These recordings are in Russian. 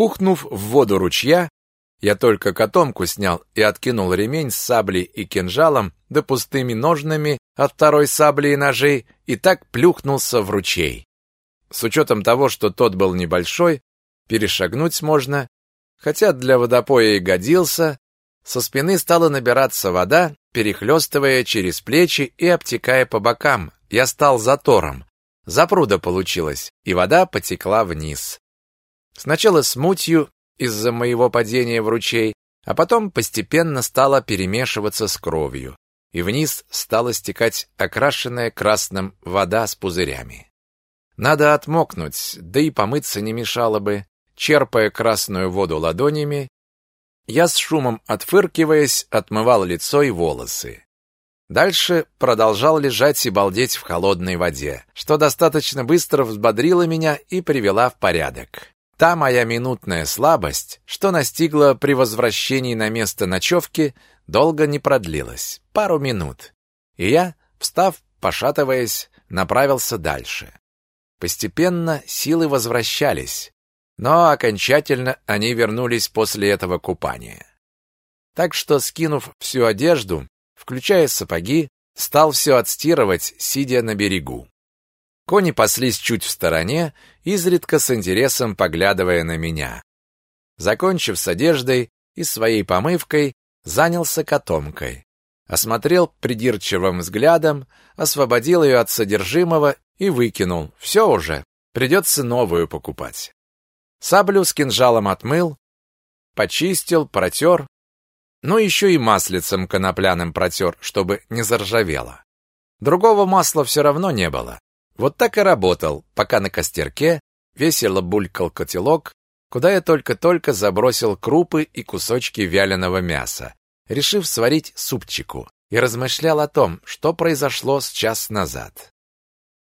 Ухнув в воду ручья, я только котомку снял и откинул ремень с саблей и кинжалом, да пустыми ножнами от второй сабли и ножей, и так плюхнулся в ручей. С учетом того, что тот был небольшой, перешагнуть можно, хотя для водопоя и годился, со спины стала набираться вода, перехлестывая через плечи и обтекая по бокам. Я стал затором. Запруда получилась, и вода потекла вниз. Сначала с мутью из-за моего падения в ручей, а потом постепенно стала перемешиваться с кровью, и вниз стала стекать окрашенная красным вода с пузырями. Надо отмокнуть, да и помыться не мешало бы. Черпая красную воду ладонями, я с шумом отфыркиваясь отмывал лицо и волосы. Дальше продолжал лежать и балдеть в холодной воде, что достаточно быстро взбодрило меня и привела в порядок. Та моя минутная слабость, что настигла при возвращении на место ночевки, долго не продлилась. Пару минут. И я, встав, пошатываясь, направился дальше. Постепенно силы возвращались, но окончательно они вернулись после этого купания. Так что, скинув всю одежду, включая сапоги, стал все отстирывать, сидя на берегу. Кони паслись чуть в стороне, изредка с интересом поглядывая на меня. Закончив с одеждой и своей помывкой, занялся котомкой. Осмотрел придирчивым взглядом, освободил ее от содержимого и выкинул. Все уже, придется новую покупать. Саблю с кинжалом отмыл, почистил, протер, ну еще и маслицем конопляным протер, чтобы не заржавело. Другого масла все равно не было. Вот так и работал, пока на костерке весело булькал котелок, куда я только-только забросил крупы и кусочки вяленого мяса, решив сварить супчику, и размышлял о том, что произошло с час назад.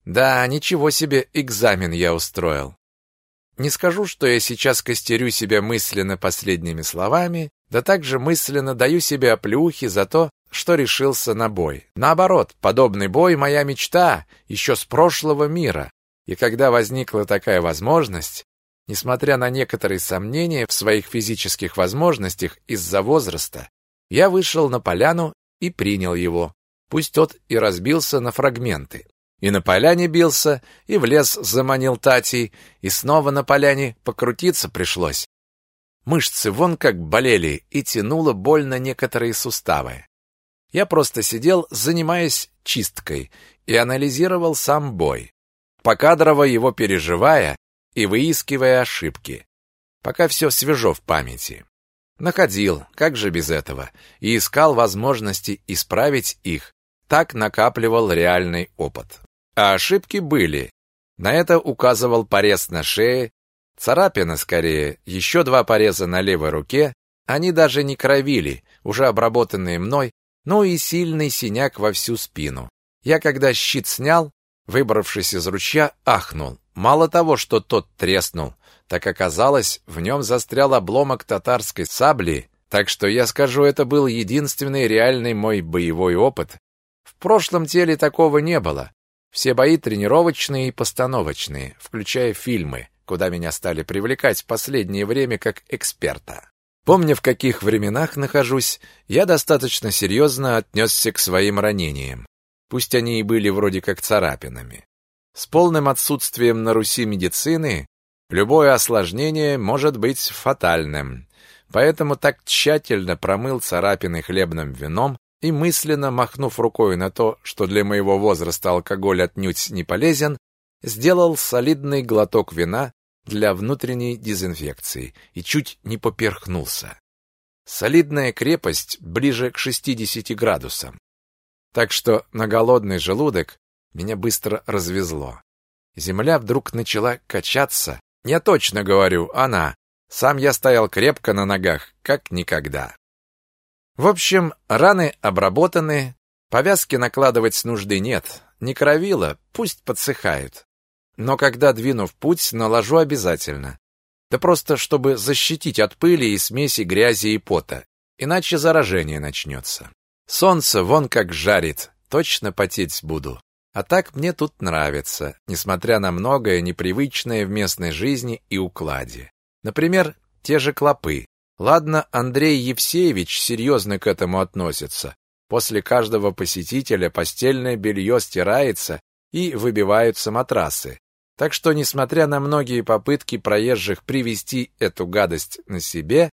Да, ничего себе экзамен я устроил. Не скажу, что я сейчас костерю себя мысленно последними словами, да также мысленно даю себе оплюхи за то, что решился на бой. Наоборот, подобный бой моя мечта еще с прошлого мира. И когда возникла такая возможность, несмотря на некоторые сомнения в своих физических возможностях из-за возраста, я вышел на поляну и принял его. Пусть тот и разбился на фрагменты. И на поляне бился, и в лес заманил Татей, и снова на поляне покрутиться пришлось. Мышцы вон как болели, и тянуло больно некоторые суставы. Я просто сидел, занимаясь чисткой, и анализировал сам бой, покадрово его переживая и выискивая ошибки, пока все свежо в памяти. Находил, как же без этого, и искал возможности исправить их, так накапливал реальный опыт. А ошибки были. На это указывал порез на шее, царапина скорее, еще два пореза на левой руке, они даже не кровили, уже обработанные мной, ну и сильный синяк во всю спину. Я когда щит снял, выбравшись из ручья, ахнул. Мало того, что тот треснул, так оказалось, в нем застрял обломок татарской сабли, так что я скажу, это был единственный реальный мой боевой опыт. В прошлом теле такого не было. Все бои тренировочные и постановочные, включая фильмы, куда меня стали привлекать в последнее время как эксперта. Помня, в каких временах нахожусь, я достаточно серьезно отнесся к своим ранениям. Пусть они и были вроде как царапинами. С полным отсутствием на Руси медицины любое осложнение может быть фатальным. Поэтому так тщательно промыл царапины хлебным вином и мысленно махнув рукой на то, что для моего возраста алкоголь отнюдь не полезен, сделал солидный глоток вина для внутренней дезинфекции и чуть не поперхнулся. Солидная крепость ближе к 60 градусам. Так что на голодный желудок меня быстро развезло. Земля вдруг начала качаться. Я точно говорю, она. Сам я стоял крепко на ногах, как никогда. В общем, раны обработаны, повязки накладывать нужды нет. Не кровило, пусть подсыхают. Но когда двину в путь, наложу обязательно. Да просто чтобы защитить от пыли и смеси грязи и пота, иначе заражение начнется. Солнце вон как жарит, точно потеть буду. А так мне тут нравится, несмотря на многое непривычное в местной жизни и укладе. Например, те же клопы. Ладно, Андрей Евсеевич серьезно к этому относится. После каждого посетителя постельное белье стирается и выбиваются матрасы. Так что, несмотря на многие попытки проезжих привести эту гадость на себе,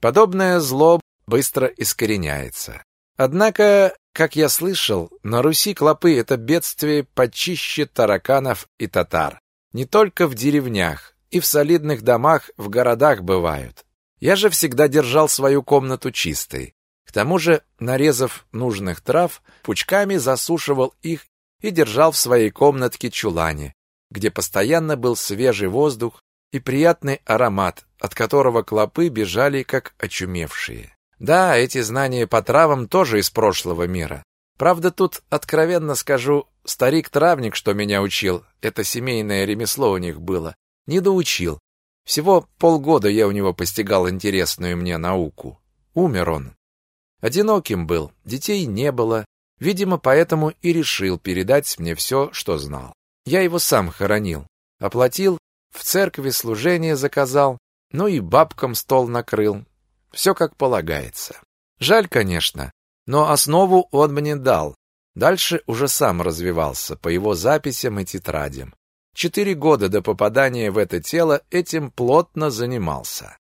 подобное зло быстро искореняется. Однако, как я слышал, на Руси клопы — это бедствие почище тараканов и татар. Не только в деревнях, и в солидных домах в городах бывают. Я же всегда держал свою комнату чистой. К тому же, нарезав нужных трав, пучками засушивал их и держал в своей комнатке-чулане, где постоянно был свежий воздух и приятный аромат, от которого клопы бежали как очумевшие. Да, эти знания по травам тоже из прошлого мира. Правда, тут, откровенно скажу, старик-травник, что меня учил, это семейное ремесло у них было, не доучил. Всего полгода я у него постигал интересную мне науку. Умер он. Одиноким был, детей не было, видимо, поэтому и решил передать мне все, что знал. Я его сам хоронил, оплатил, в церкви служение заказал, ну и бабкам стол накрыл. Все как полагается. Жаль, конечно, но основу он мне дал. Дальше уже сам развивался по его записям и тетрадям. Четыре года до попадания в это тело этим плотно занимался.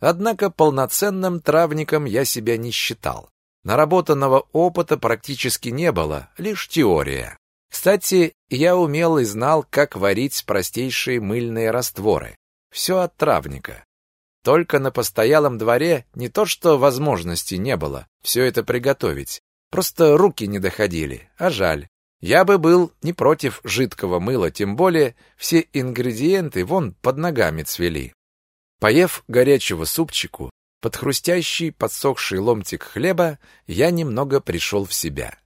Однако полноценным травником я себя не считал. Наработанного опыта практически не было, лишь теория. Кстати, я умел и знал, как варить простейшие мыльные растворы. Все от травника. Только на постоялом дворе не то что возможности не было все это приготовить, просто руки не доходили, а жаль. Я бы был не против жидкого мыла, тем более все ингредиенты вон под ногами цвели. Поев горячего супчику, под хрустящий подсохший ломтик хлеба, я немного пришел в себя.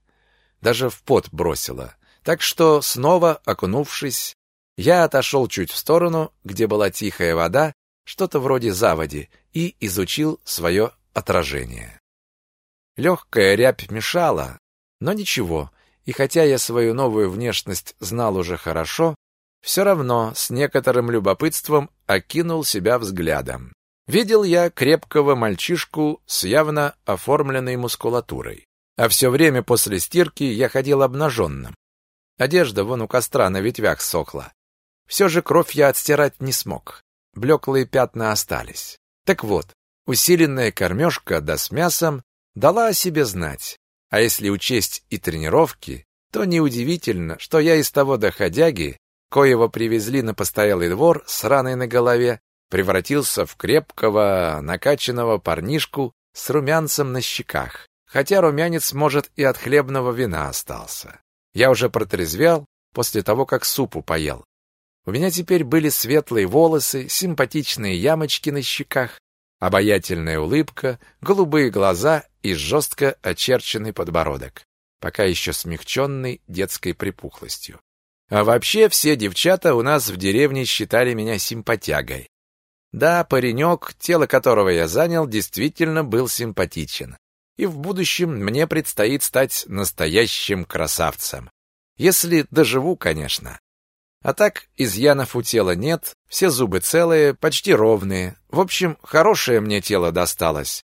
Даже в пот бросило. Так что, снова окунувшись, я отошел чуть в сторону, где была тихая вода, что-то вроде заводи, и изучил свое отражение. Легкая рябь мешала, но ничего, и хотя я свою новую внешность знал уже хорошо, все равно с некоторым любопытством окинул себя взглядом. Видел я крепкого мальчишку с явно оформленной мускулатурой. А все время после стирки я ходил обнаженным. Одежда вон у костра на ветвях сохла. Все же кровь я отстирать не смог. Блеклые пятна остались. Так вот, усиленная кормежка да с мясом дала о себе знать. А если учесть и тренировки, то неудивительно, что я из того доходяги, коего привезли на постоялый двор с раной на голове, превратился в крепкого, накачанного парнишку с румянцем на щеках. Хотя румянец, может, и от хлебного вина остался. Я уже протрезвел после того, как супу поел. У меня теперь были светлые волосы, симпатичные ямочки на щеках, обаятельная улыбка, голубые глаза и жестко очерченный подбородок, пока еще смягченный детской припухлостью. А вообще все девчата у нас в деревне считали меня симпатягой. Да, паренек, тело которого я занял, действительно был симпатичен. И в будущем мне предстоит стать настоящим красавцем. Если доживу, конечно. А так, изъянов у тела нет, все зубы целые, почти ровные. В общем, хорошее мне тело досталось.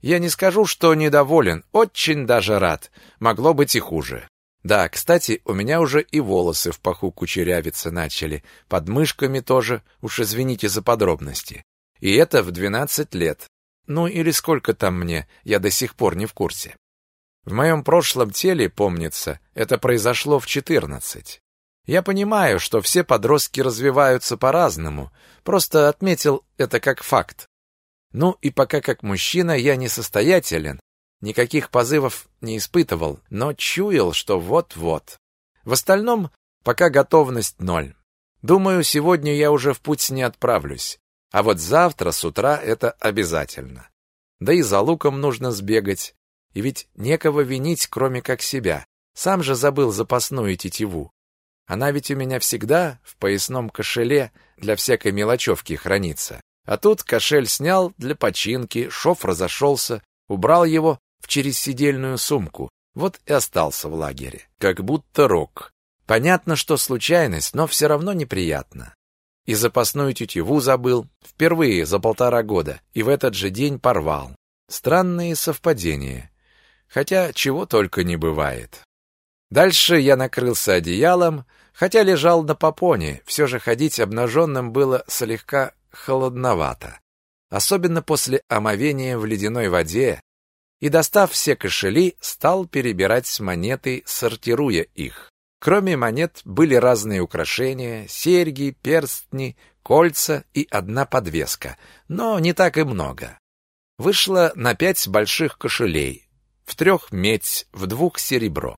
Я не скажу, что недоволен, очень даже рад. Могло быть и хуже. Да, кстати, у меня уже и волосы в паху кучерявиться начали, под мышками тоже, уж извините за подробности. И это в 12 лет. Ну или сколько там мне, я до сих пор не в курсе. В моем прошлом теле, помнится, это произошло в 14. Я понимаю, что все подростки развиваются по-разному, просто отметил это как факт. Ну и пока как мужчина я не состоятелен, никаких позывов не испытывал, но чуял, что вот-вот. В остальном пока готовность ноль. Думаю, сегодня я уже в путь не отправлюсь, а вот завтра с утра это обязательно. Да и за луком нужно сбегать, и ведь некого винить, кроме как себя. Сам же забыл запасную тетиву. Она ведь у меня всегда в поясном кошеле для всякой мелочевки хранится. А тут кошель снял для починки, шов разошелся, убрал его в черезсидельную сумку. Вот и остался в лагере. Как будто рок. Понятно, что случайность, но все равно неприятно. И запасную тетиву забыл, впервые за полтора года, и в этот же день порвал. Странные совпадения. Хотя чего только не бывает. Дальше я накрылся одеялом, хотя лежал на попоне, все же ходить обнаженным было слегка холодновато. Особенно после омовения в ледяной воде, и, достав все кошели, стал перебирать монеты, сортируя их. Кроме монет были разные украшения, серьги, перстни, кольца и одна подвеска, но не так и много. Вышло на пять больших кошелей, в трех медь, в двух серебро.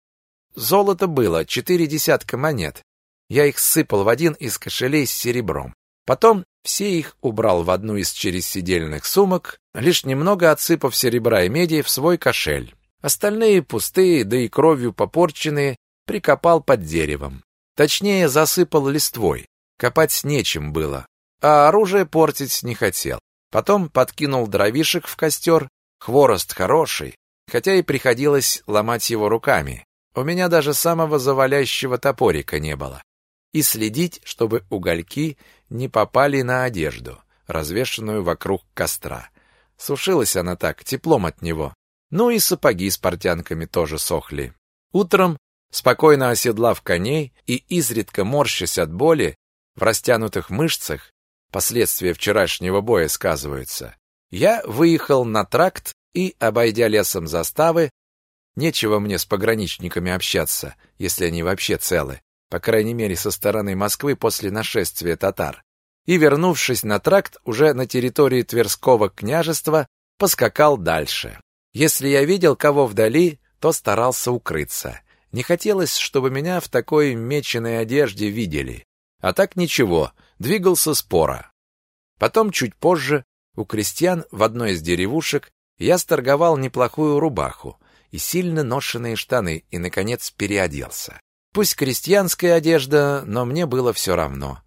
Золото было четыре десятка монет. Я их сыпал в один из кошелей с серебром. Потом все их убрал в одну из чересидельных сумок, лишь немного отсыпав серебра и меди в свой кошель. Остальные пустые, да и кровью попорченные, прикопал под деревом. Точнее, засыпал листвой. Копать нечем было, а оружие портить не хотел. Потом подкинул дровишек в костер, хворост хороший, хотя и приходилось ломать его руками. У меня даже самого завалящего топорика не было. И следить, чтобы угольки не попали на одежду, развешанную вокруг костра. Сушилась она так, теплом от него. Ну и сапоги с портянками тоже сохли. Утром Спокойно оседлав коней и изредка морщась от боли в растянутых мышцах, последствия вчерашнего боя сказываются, я выехал на тракт и, обойдя лесом заставы, нечего мне с пограничниками общаться, если они вообще целы, по крайней мере со стороны Москвы после нашествия татар, и, вернувшись на тракт, уже на территории Тверского княжества, поскакал дальше. Если я видел кого вдали, то старался укрыться — не хотелось, чтобы меня в такой меченой одежде видели. А так ничего, двигался споро. Потом, чуть позже, у крестьян в одной из деревушек я сторговал неплохую рубаху и сильно ношенные штаны и, наконец, переоделся. Пусть крестьянская одежда, но мне было все равно.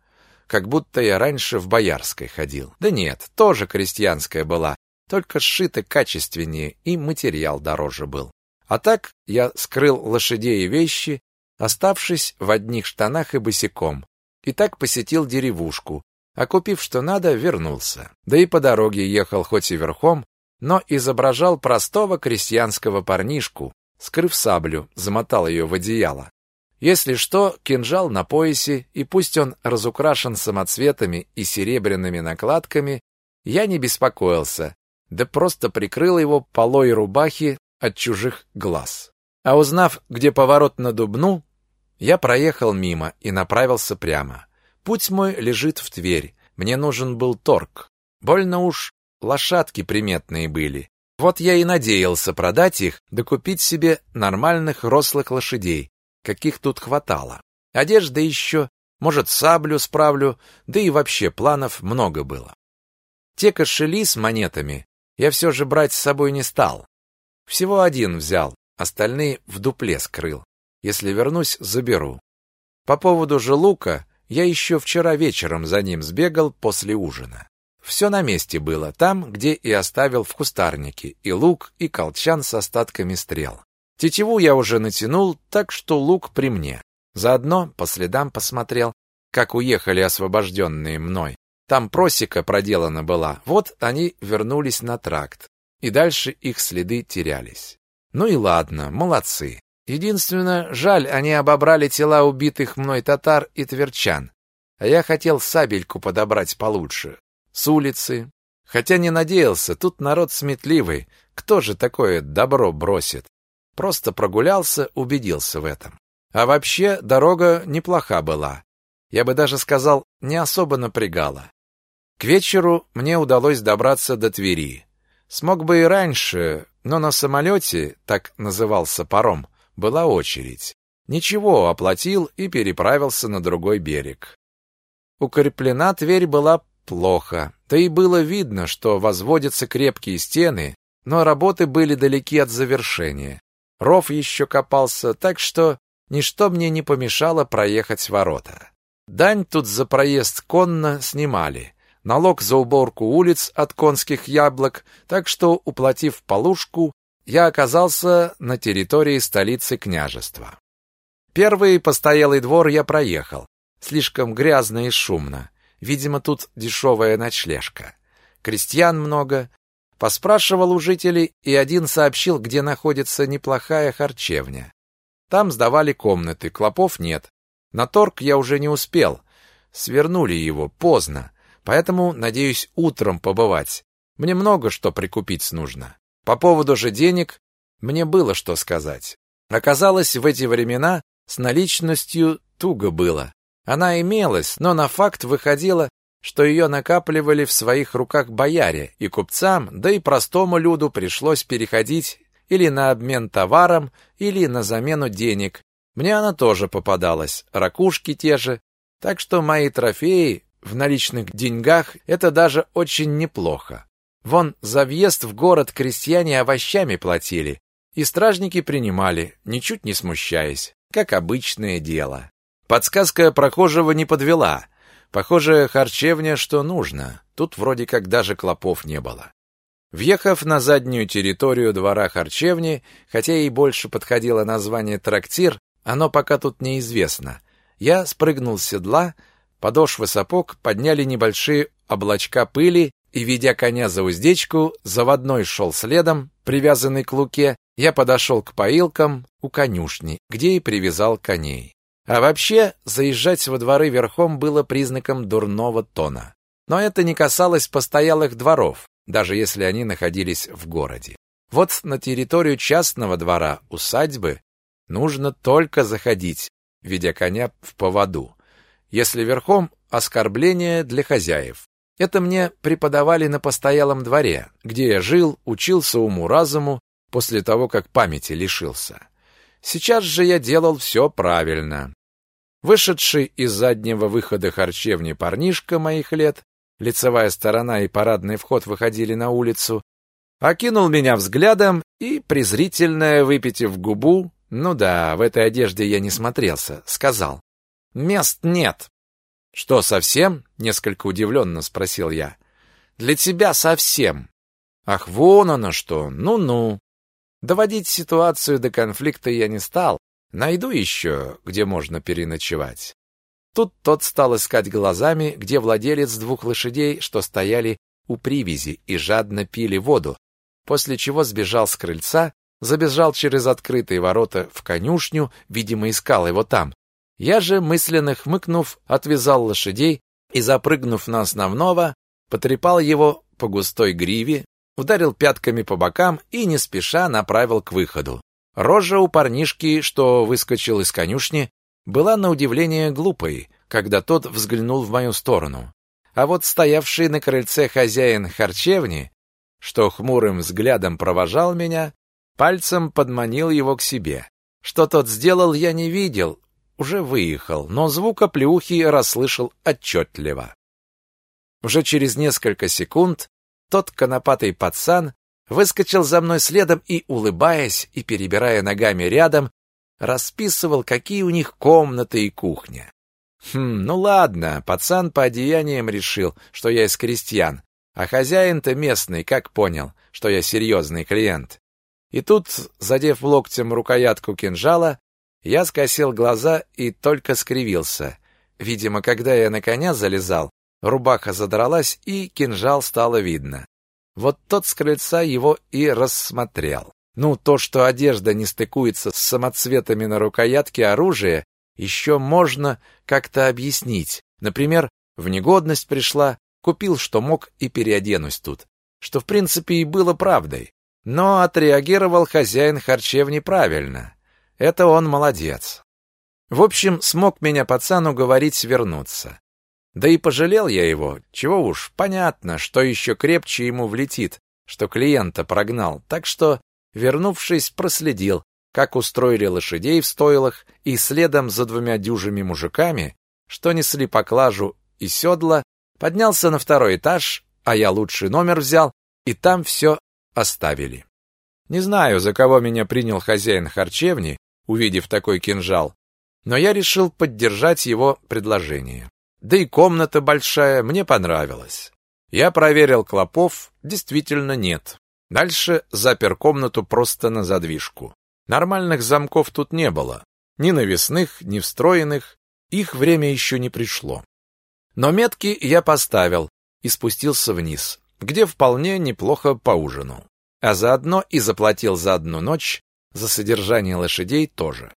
Как будто я раньше в Боярской ходил. Да нет, тоже крестьянская была, только сшита качественнее и материал дороже был. А так я скрыл лошадей и вещи, оставшись в одних штанах и босиком. И так посетил деревушку, а купив что надо, вернулся. Да и по дороге ехал хоть и верхом, но изображал простого крестьянского парнишку, скрыв саблю, замотал ее в одеяло. Если что, кинжал на поясе, и пусть он разукрашен самоцветами и серебряными накладками, я не беспокоился, да просто прикрыл его полой рубахи от чужих глаз. А узнав, где поворот на Дубну, я проехал мимо и направился прямо. Путь мой лежит в Тверь. Мне нужен был торг. Больно уж лошадки приметные были. Вот я и надеялся продать их, да купить себе нормальных рослых лошадей, каких тут хватало. Одежда еще, может, саблю справлю, да и вообще планов много было. Те кошели с монетами я все же брать с собой не стал. Всего один взял, остальные в дупле скрыл. Если вернусь, заберу. По поводу же лука, я еще вчера вечером за ним сбегал после ужина. Все на месте было, там, где и оставил в кустарнике, и лук, и колчан с остатками стрел. Тетиву я уже натянул, так что лук при мне. Заодно по следам посмотрел, как уехали освобожденные мной. Там просека проделана была, вот они вернулись на тракт и дальше их следы терялись. Ну и ладно, молодцы. Единственное, жаль, они обобрали тела убитых мной татар и тверчан. А я хотел сабельку подобрать получше. С улицы. Хотя не надеялся, тут народ сметливый. Кто же такое добро бросит? Просто прогулялся, убедился в этом. А вообще, дорога неплоха была. Я бы даже сказал, не особо напрягала. К вечеру мне удалось добраться до Твери. Смог бы и раньше, но на самолете, так назывался паром, была очередь. Ничего, оплатил и переправился на другой берег. Укреплена Тверь была плохо, да и было видно, что возводятся крепкие стены, но работы были далеки от завершения. Ров еще копался, так что ничто мне не помешало проехать ворота. Дань тут за проезд конно снимали, налог за уборку улиц от конских яблок, так что, уплатив полушку, я оказался на территории столицы княжества. Первый постоялый двор я проехал. Слишком грязно и шумно. Видимо, тут дешевая ночлежка. Крестьян много. Поспрашивал у жителей, и один сообщил, где находится неплохая харчевня. Там сдавали комнаты, клопов нет. На торг я уже не успел. Свернули его поздно, поэтому надеюсь утром побывать. Мне много что прикупить нужно. По поводу же денег мне было что сказать. Оказалось, в эти времена с наличностью туго было. Она имелась, но на факт выходило, что ее накапливали в своих руках бояре, и купцам, да и простому люду пришлось переходить или на обмен товаром, или на замену денег. Мне она тоже попадалась, ракушки те же, так что мои трофеи в наличных деньгах это даже очень неплохо. Вон за въезд в город крестьяне овощами платили, и стражники принимали, ничуть не смущаясь, как обычное дело. Подсказка прохожего не подвела. Похоже, харчевня что нужно. Тут вроде как даже клопов не было. Въехав на заднюю территорию двора харчевни, хотя и больше подходило название трактир, оно пока тут неизвестно. Я спрыгнул с седла, подошвы сапог подняли небольшие облачка пыли, и, ведя коня за уздечку, заводной шел следом, привязанный к луке, я подошел к поилкам у конюшни, где и привязал коней. А вообще, заезжать во дворы верхом было признаком дурного тона. Но это не касалось постоялых дворов, даже если они находились в городе. Вот на территорию частного двора, усадьбы, нужно только заходить, ведя коня в поводу. Если верхом – оскорбление для хозяев. Это мне преподавали на постоялом дворе, где я жил, учился уму-разуму после того, как памяти лишился. Сейчас же я делал все правильно. Вышедший из заднего выхода харчевни парнишка моих лет, лицевая сторона и парадный вход выходили на улицу, окинул меня взглядом и, презрительно выпитив губу, ну да, в этой одежде я не смотрелся, сказал, «Мест нет, «Что, совсем?» — несколько удивленно спросил я. «Для тебя совсем». «Ах, вон оно что! Ну-ну!» Доводить ситуацию до конфликта я не стал. Найду еще, где можно переночевать. Тут тот стал искать глазами, где владелец двух лошадей, что стояли у привязи и жадно пили воду, после чего сбежал с крыльца, забежал через открытые ворота в конюшню, видимо, искал его там, я же, мысленно хмыкнув, отвязал лошадей и, запрыгнув на основного, потрепал его по густой гриве, ударил пятками по бокам и не спеша направил к выходу. Рожа у парнишки, что выскочил из конюшни, была на удивление глупой, когда тот взглянул в мою сторону. А вот стоявший на крыльце хозяин харчевни, что хмурым взглядом провожал меня, пальцем подманил его к себе. Что тот сделал, я не видел, уже выехал, но звук оплеухи расслышал отчетливо. Уже через несколько секунд тот конопатый пацан выскочил за мной следом и, улыбаясь и перебирая ногами рядом, расписывал, какие у них комнаты и кухня. Хм, ну ладно, пацан по одеяниям решил, что я из крестьян, а хозяин-то местный, как понял, что я серьезный клиент. И тут, задев локтем рукоятку кинжала, я скосил глаза и только скривился. Видимо, когда я на коня залезал, рубаха задралась и кинжал стало видно. Вот тот с крыльца его и рассмотрел. Ну, то, что одежда не стыкуется с самоцветами на рукоятке оружия, еще можно как-то объяснить. Например, в негодность пришла, купил, что мог, и переоденусь тут. Что, в принципе, и было правдой. Но отреагировал хозяин харчевни правильно. Это он молодец. В общем, смог меня пацан уговорить вернуться. Да и пожалел я его. Чего уж, понятно, что еще крепче ему влетит, что клиента прогнал. Так что, вернувшись, проследил, как устроили лошадей в стойлах, и следом за двумя дюжими мужиками, что несли поклажу и седла, поднялся на второй этаж, а я лучший номер взял, и там все оставили. Не знаю, за кого меня принял хозяин харчевни, увидев такой кинжал, но я решил поддержать его предложение. Да и комната большая, мне понравилась. Я проверил клопов, действительно нет. Дальше запер комнату просто на задвижку. Нормальных замков тут не было. Ни навесных, ни встроенных. Их время еще не пришло. Но метки я поставил и спустился вниз, где вполне неплохо поужинал. А заодно и заплатил за одну ночь за содержание лошадей тоже.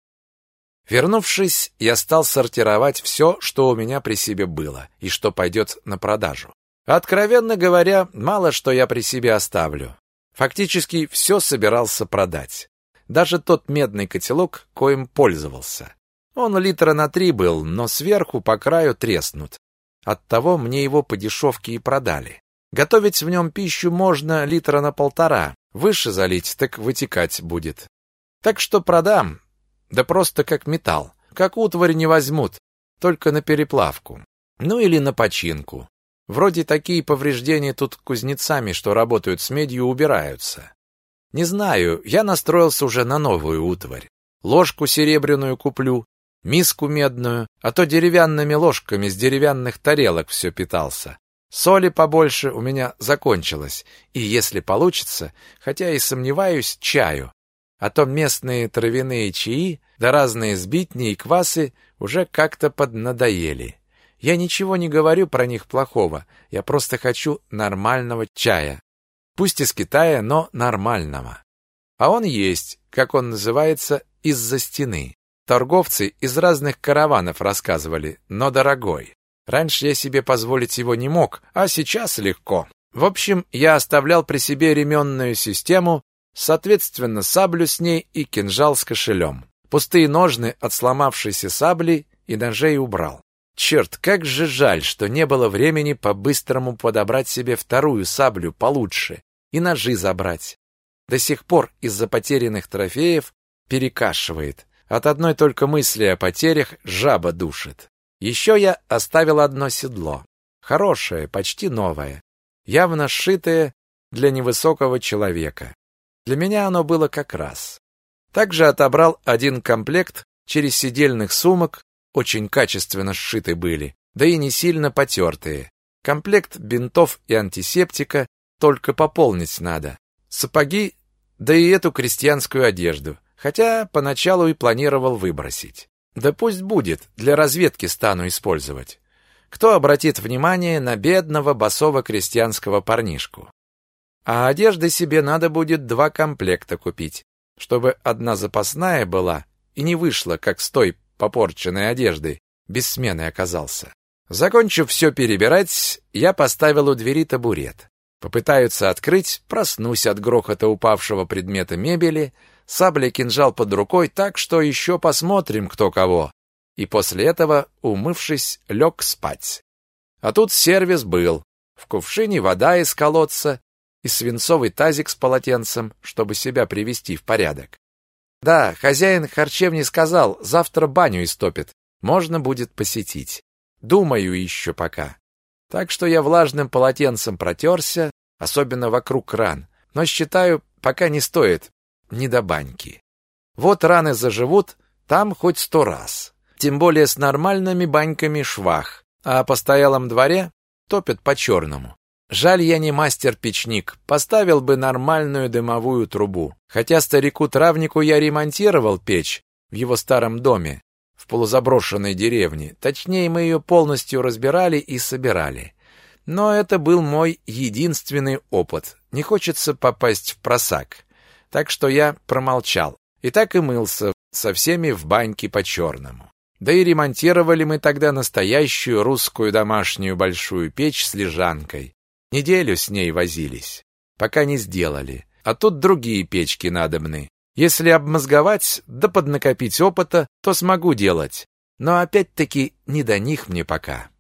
Вернувшись, я стал сортировать все, что у меня при себе было и что пойдет на продажу. Откровенно говоря, мало что я при себе оставлю. Фактически все собирался продать. Даже тот медный котелок, коим пользовался. Он литра на три был, но сверху по краю треснут. Оттого мне его по дешевке и продали. Готовить в нем пищу можно литра на полтора. Выше залить, так вытекать будет. Так что продам. Да просто как металл. Как утварь не возьмут. Только на переплавку. Ну или на починку. Вроде такие повреждения тут кузнецами, что работают с медью, убираются. Не знаю, я настроился уже на новую утварь. Ложку серебряную куплю, миску медную, а то деревянными ложками с деревянных тарелок все питался. Соли побольше у меня закончилось, и если получится, хотя и сомневаюсь, чаю. А то местные травяные чаи, да разные сбитни и квасы уже как-то поднадоели. Я ничего не говорю про них плохого, я просто хочу нормального чая. Пусть из Китая, но нормального. А он есть, как он называется, из-за стены. Торговцы из разных караванов рассказывали, но дорогой. Раньше я себе позволить его не мог, а сейчас легко. В общем, я оставлял при себе ременную систему, соответственно, саблю с ней и кинжал с кошелем. Пустые ножны от сломавшейся сабли и ножей убрал. Черт, как же жаль, что не было времени по-быстрому подобрать себе вторую саблю получше и ножи забрать. До сих пор из-за потерянных трофеев перекашивает. От одной только мысли о потерях жаба душит. Еще я оставил одно седло. Хорошее, почти новое. Явно сшитое для невысокого человека. Для меня оно было как раз. Также отобрал один комплект через сидельных сумок очень качественно сшиты были, да и не сильно потертые. Комплект бинтов и антисептика только пополнить надо. Сапоги, да и эту крестьянскую одежду, хотя поначалу и планировал выбросить. Да пусть будет, для разведки стану использовать. Кто обратит внимание на бедного босого крестьянского парнишку? А одежды себе надо будет два комплекта купить, чтобы одна запасная была и не вышла, как с той попорченной одеждой, без смены оказался. Закончив все перебирать, я поставил у двери табурет. Попытаются открыть, проснусь от грохота упавшего предмета мебели, сабля кинжал под рукой, так что еще посмотрим, кто кого. И после этого, умывшись, лег спать. А тут сервис был. В кувшине вода из колодца и свинцовый тазик с полотенцем, чтобы себя привести в порядок. Да, хозяин харчевни сказал, завтра баню истопит. Можно будет посетить. Думаю еще пока. Так что я влажным полотенцем протерся, особенно вокруг ран. Но считаю, пока не стоит. Не до баньки. Вот раны заживут, там хоть сто раз. Тем более с нормальными баньками швах. А о постоялом дворе топят по-черному. Жаль, я не мастер-печник, поставил бы нормальную дымовую трубу. Хотя старику-травнику я ремонтировал печь в его старом доме, в полузаброшенной деревне. Точнее, мы ее полностью разбирали и собирали. Но это был мой единственный опыт. Не хочется попасть в просак. Так что я промолчал. И так и мылся со всеми в баньке по-черному. Да и ремонтировали мы тогда настоящую русскую домашнюю большую печь с лежанкой. Неделю с ней возились, пока не сделали. А тут другие печки надобны. Если обмозговать, да поднакопить опыта, то смогу делать. Но опять-таки не до них мне пока.